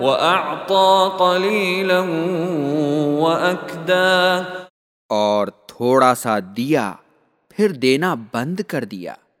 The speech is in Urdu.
وأعطى قليلا وأكدا اور تھوڑا سا دیا پھر دینا بند کر دیا۔